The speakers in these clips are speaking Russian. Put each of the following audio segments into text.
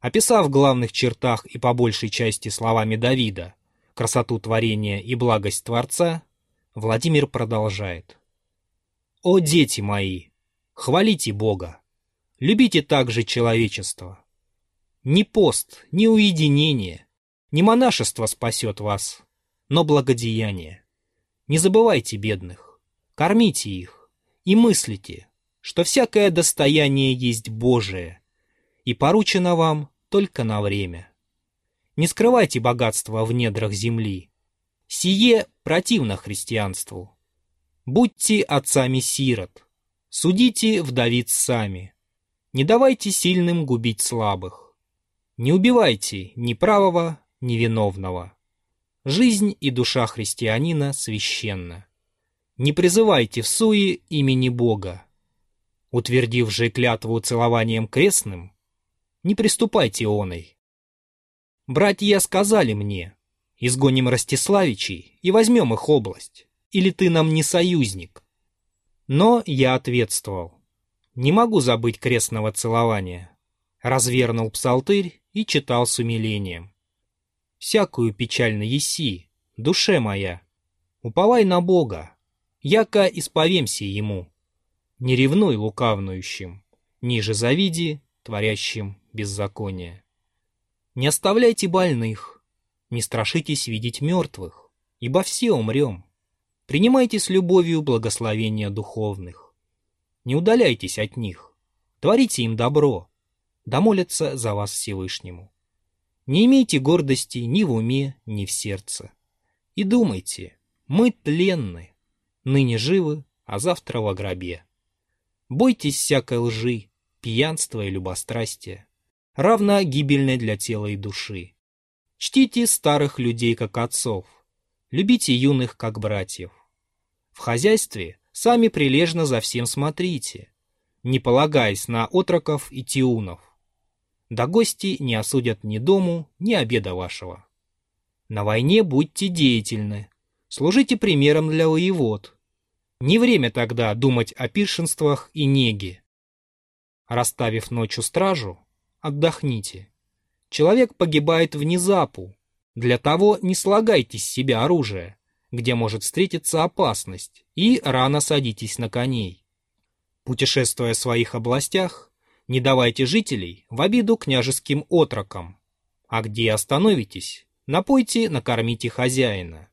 Описав в главных чертах и по большей части словами Давида красоту творения и благость Творца, Владимир продолжает. «О, дети мои, хвалите Бога, любите также человечество. Ни пост, ни уединение, ни монашество спасет вас, но благодеяние. Не забывайте бедных, кормите их и мыслите, что всякое достояние есть Божие, и поручено вам только на время. Не скрывайте богатства в недрах земли. Сие противно христианству. Будьте отцами сирот, судите вдовиц сами. Не давайте сильным губить слабых. Не убивайте ни правого, ни виновного. Жизнь и душа христианина священна. Не призывайте в суе имени Бога. Утвердив же клятву целованием крестным, не приступайте оной. Братья сказали мне, изгоним Ростиславичей и возьмем их область, или ты нам не союзник. Но я ответствовал, не могу забыть крестного целования. Развернул псалтырь и читал с умилением. Всякую печально еси, душе моя, уповай на Бога, яко исповемся Ему. Не ревнуй лукавнующим, ниже завиди, творящим беззаконие. Не оставляйте больных, не страшитесь видеть мертвых, ибо все умрем. Принимайте с любовью благословения духовных. Не удаляйтесь от них, творите им добро, да молятся за вас Всевышнему. Не имейте гордости ни в уме, ни в сердце. И думайте, мы тленны, ныне живы, а завтра в гробе. Бойтесь всякой лжи, пьянства и любострастия, равно гибельной для тела и души. Чтите старых людей как отцов, любите юных как братьев. В хозяйстве сами прилежно за всем смотрите, не полагаясь на отроков и тиунов да гости не осудят ни дому, ни обеда вашего. На войне будьте деятельны, служите примером для воевод. Не время тогда думать о пиршенствах и неге. Расставив ночью стражу, отдохните. Человек погибает внезапу. Для того не слагайте с себя оружие, где может встретиться опасность, и рано садитесь на коней. Путешествуя в своих областях, не давайте жителей в обиду княжеским отрокам. А где остановитесь, напойте, накормите хозяина.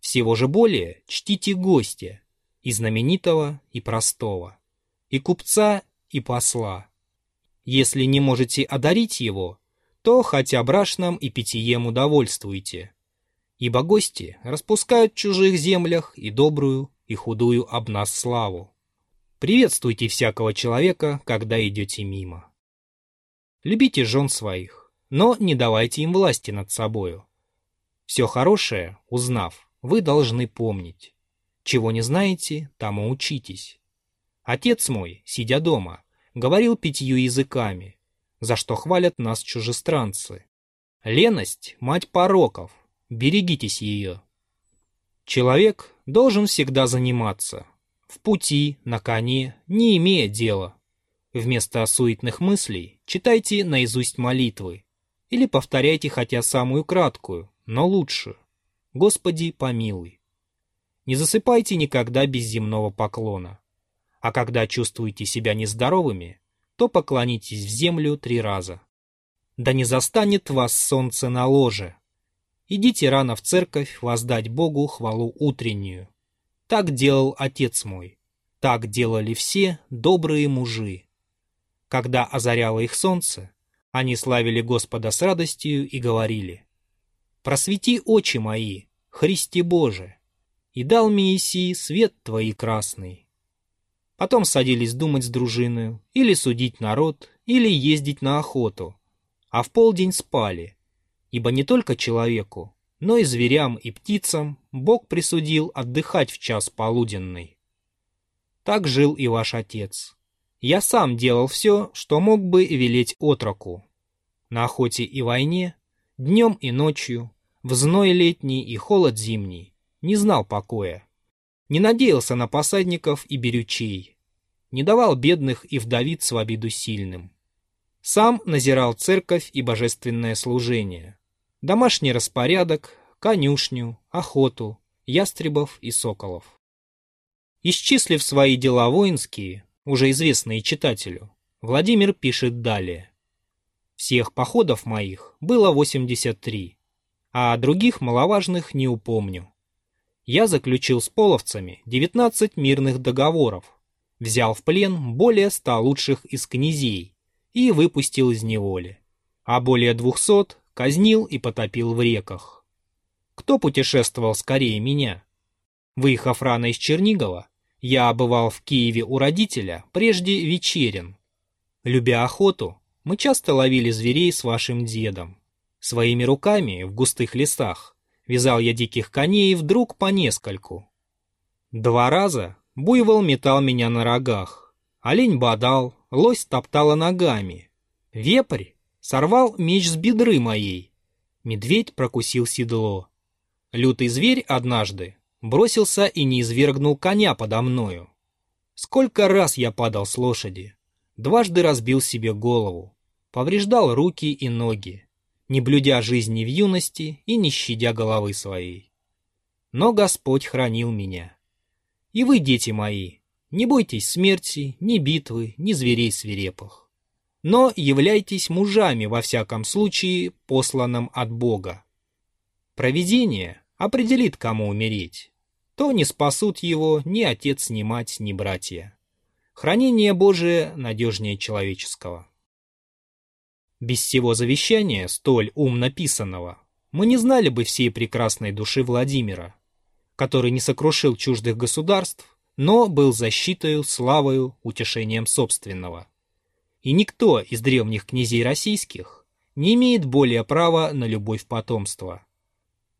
Всего же более чтите гостя, и знаменитого, и простого, и купца, и посла. Если не можете одарить его, то хотя брашном и питьем удовольствуйте. Ибо гости распускают в чужих землях и добрую, и худую об нас славу. Приветствуйте всякого человека, когда идете мимо. Любите жен своих, но не давайте им власти над собою. Все хорошее, узнав, вы должны помнить. Чего не знаете, тому учитесь. Отец мой, сидя дома, говорил пятью языками, за что хвалят нас чужестранцы. Леность — мать пороков, берегитесь ее. Человек должен всегда заниматься, в пути, на коне, не имея дела. Вместо суетных мыслей читайте наизусть молитвы или повторяйте хотя самую краткую, но лучшую. Господи, помилуй. Не засыпайте никогда без земного поклона. А когда чувствуете себя нездоровыми, то поклонитесь в землю три раза. Да не застанет вас солнце на ложе. Идите рано в церковь воздать Богу хвалу утреннюю. Так делал отец мой. Так делали все добрые мужи. Когда озаряло их солнце, они славили Господа с радостью и говорили, «Просвети очи мои, Христе Боже, и дал Мессии свет Твой красный». Потом садились думать с дружиною, или судить народ, или ездить на охоту, а в полдень спали, ибо не только человеку, но и зверям и птицам Бог присудил отдыхать в час полуденный. Так жил и ваш отец. Я сам делал все, что мог бы велеть отроку. На охоте и войне, днем и ночью, в зной летний и холод зимний, не знал покоя. Не надеялся на посадников и берючей. Не давал бедных и вдовиц в обиду сильным. Сам назирал церковь и божественное служение, домашний распорядок, конюшню, охоту, ястребов и соколов. Исчислив свои дела воинские, уже известные читателю, Владимир пишет далее. Всех походов моих было 83, а других маловажных не упомню. Я заключил с половцами 19 мирных договоров, взял в плен более ста лучших из князей и выпустил из неволи, а более двухсот казнил и потопил в реках. Кто путешествовал скорее меня? Выехав рано из Чернигова, я бывал в Киеве у родителя, прежде вечерен. Любя охоту, мы часто ловили зверей с вашим дедом. Своими руками в густых лесах вязал я диких коней вдруг по нескольку. Два раза буйвол метал меня на рогах, олень бодал, лось топтала ногами. Вепрь сорвал меч с бедры моей, медведь прокусил седло. Лютый зверь однажды бросился и не извергнул коня подо мною. Сколько раз я падал с лошади, дважды разбил себе голову, повреждал руки и ноги, не блюдя жизни в юности и не щадя головы своей. Но Господь хранил меня. И вы, дети мои, не бойтесь смерти, ни битвы, ни зверей свирепых. Но являйтесь мужами во всяком случае, посланным от Бога. Провидение определит, кому умереть. То не спасут его ни отец, ни мать, ни братья. Хранение Божие надежнее человеческого. Без всего завещания, столь ум написанного, мы не знали бы всей прекрасной души Владимира, который не сокрушил чуждых государств, но был защитою, славою, утешением собственного. И никто из древних князей российских не имеет более права на любовь потомства,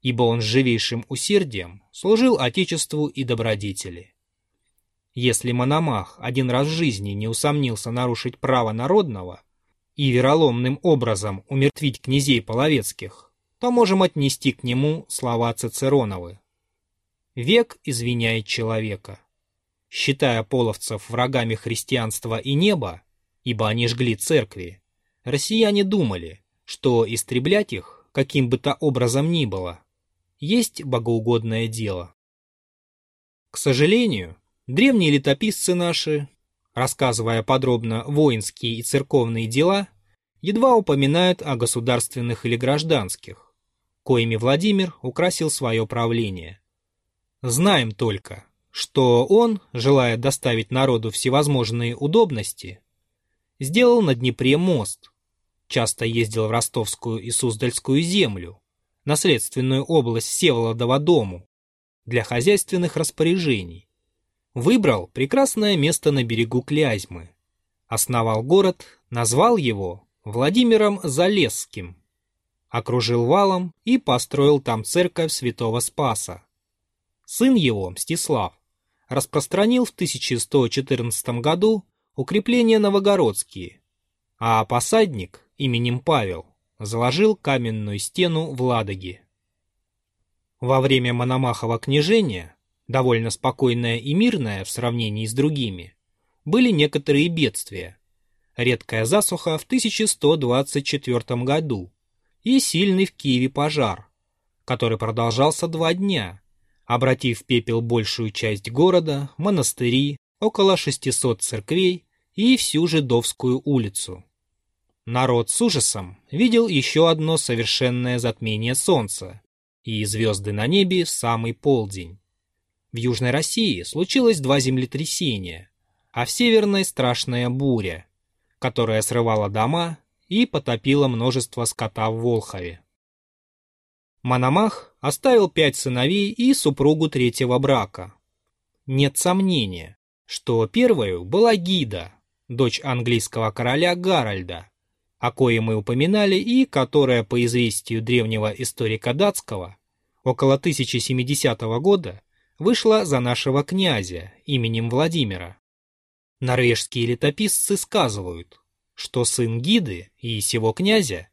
ибо он с живейшим усердием служил Отечеству и добродетели. Если Мономах один раз в жизни не усомнился нарушить право народного и вероломным образом умертвить князей половецких, то можем отнести к нему слова Цицероновы. Век извиняет человека. Считая половцев врагами христианства и неба, ибо они жгли церкви, россияне думали, что истреблять их, каким бы то образом ни было, есть богоугодное дело. К сожалению, древние летописцы наши, рассказывая подробно воинские и церковные дела, едва упоминают о государственных или гражданских, коими Владимир украсил свое правление. Знаем только, что он, желая доставить народу всевозможные удобности, сделал на Днепре мост, часто ездил в ростовскую и суздальскую землю, наследственную область Всеволодова дому, для хозяйственных распоряжений. Выбрал прекрасное место на берегу Клязьмы. Основал город, назвал его Владимиром Залесским. Окружил валом и построил там церковь святого Спаса. Сын его, Мстислав, распространил в 1114 году укрепления новогородские, а посадник именем Павел заложил каменную стену в Ладоге. Во время Мономахова княжения, довольно спокойное и мирное в сравнении с другими, были некоторые бедствия. Редкая засуха в 1124 году и сильный в Киеве пожар, который продолжался два дня, обратив в пепел большую часть города, монастыри, около 600 церквей и всю Жидовскую улицу. Народ с ужасом видел еще одно совершенное затмение солнца и звезды на небе в самый полдень. В Южной России случилось два землетрясения, а в Северной страшная буря, которая срывала дома и потопила множество скота в Волхове. Мономах оставил пять сыновей и супругу третьего брака. Нет сомнения, что первой была Гида, дочь английского короля Гарольда, о кое мы упоминали и которая, по известию древнего историка датского, около 1070 года вышла за нашего князя именем Владимира. Норвежские летописцы сказывают, что сын Гиды и сего князя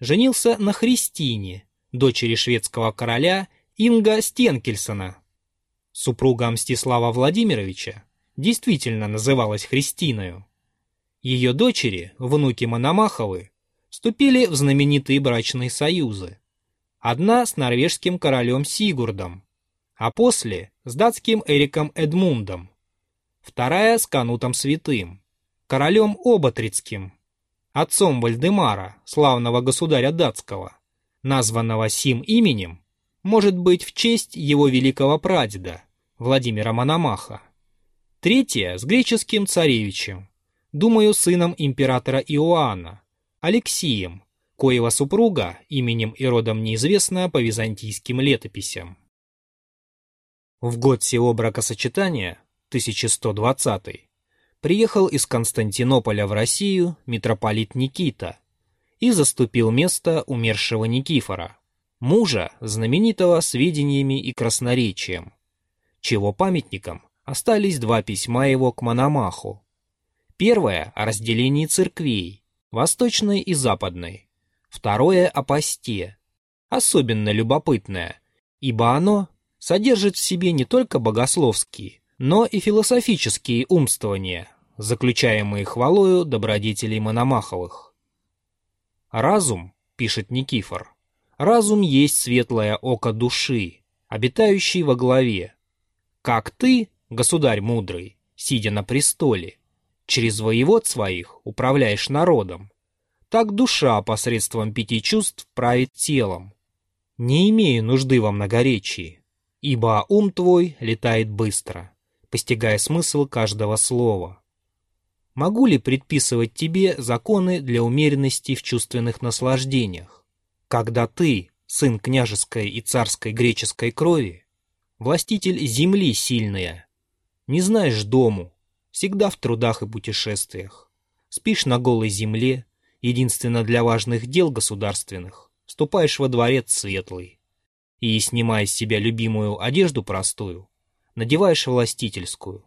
женился на Христине, дочери шведского короля Инга Стенкельсона. Супруга Мстислава Владимировича действительно называлась Христиною. Ее дочери, внуки Мономаховы, вступили в знаменитые брачные союзы. Одна с норвежским королем Сигурдом, а после с датским Эриком Эдмундом. Вторая с Канутом Святым, королем Оботрицким, отцом Вальдемара, славного государя датского, названного сим именем, может быть в честь его великого прадеда, Владимира Мономаха. Третья с греческим царевичем, думаю, сыном императора Иоанна, Алексием, коего супруга именем и родом неизвестна по византийским летописям. В год сего бракосочетания, 1120 приехал из Константинополя в Россию митрополит Никита и заступил место умершего Никифора, мужа, знаменитого сведениями и красноречием, чего памятником остались два письма его к Мономаху. Первое о разделении церквей, восточной и западной, второе о посте, особенно любопытное, ибо оно содержит в себе не только богословские, но и философические умствования, заключаемые хвалою добродетелей Мономаховых. «Разум», — пишет Никифор, — «разум есть светлое око души, обитающий во главе. Как ты, государь мудрый, сидя на престоле, через воевод своих управляешь народом, так душа посредством пяти чувств правит телом. Не имея нужды во многоречии, ибо ум твой летает быстро» постигая смысл каждого слова. Могу ли предписывать тебе законы для умеренности в чувственных наслаждениях, когда ты, сын княжеской и царской греческой крови, властитель земли сильная, не знаешь дому, всегда в трудах и путешествиях, спишь на голой земле, единственно для важных дел государственных, вступаешь во дворец светлый, и, снимая с себя любимую одежду простую, надеваешь властительскую.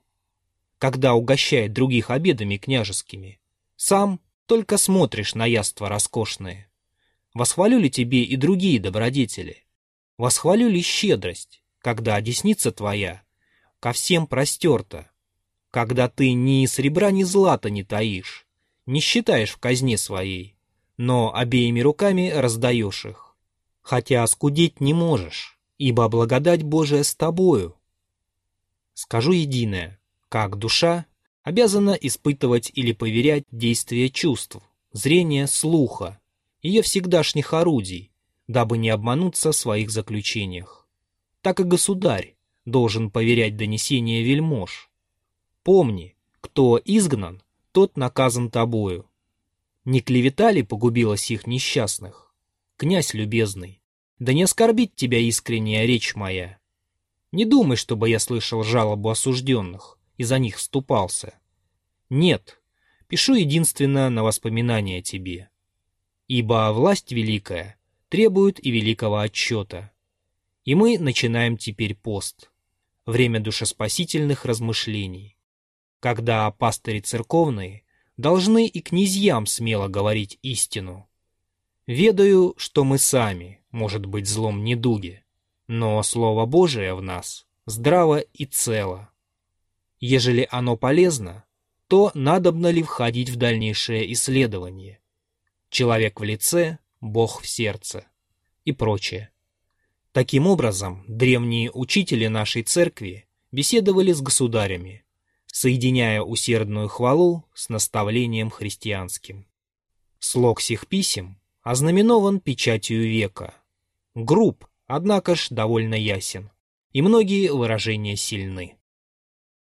Когда угощает других обедами княжескими, сам только смотришь на яства роскошные. Восхвалю ли тебе и другие добродетели? Восхвалю ли щедрость, когда десница твоя ко всем простерта, когда ты ни серебра, ни злата не таишь, не считаешь в казне своей, но обеими руками раздаешь их, хотя скудеть не можешь, ибо благодать Божия с тобою, Скажу единое, как душа обязана испытывать или поверять действия чувств, зрения, слуха, ее всегдашних орудий, дабы не обмануться в своих заключениях. Так и государь должен поверять донесения вельмож. Помни, кто изгнан, тот наказан тобою. Не клевета ли погубила сих несчастных? Князь любезный, да не оскорбит тебя искренняя речь моя. Не думай, чтобы я слышал жалобу осужденных и за них вступался. Нет, пишу единственно на воспоминания тебе. Ибо власть великая требует и великого отчета. И мы начинаем теперь пост, время душеспасительных размышлений, когда пастыри церковные должны и князьям смело говорить истину. Ведаю, что мы сами, может быть, злом недуге, но Слово Божие в нас здраво и цело. Ежели оно полезно, то надобно ли входить в дальнейшее исследование? Человек в лице, Бог в сердце и прочее. Таким образом, древние учители нашей церкви беседовали с государями, соединяя усердную хвалу с наставлением христианским. Слог сих писем ознаменован печатью века. Груб, однако ж довольно ясен, и многие выражения сильны.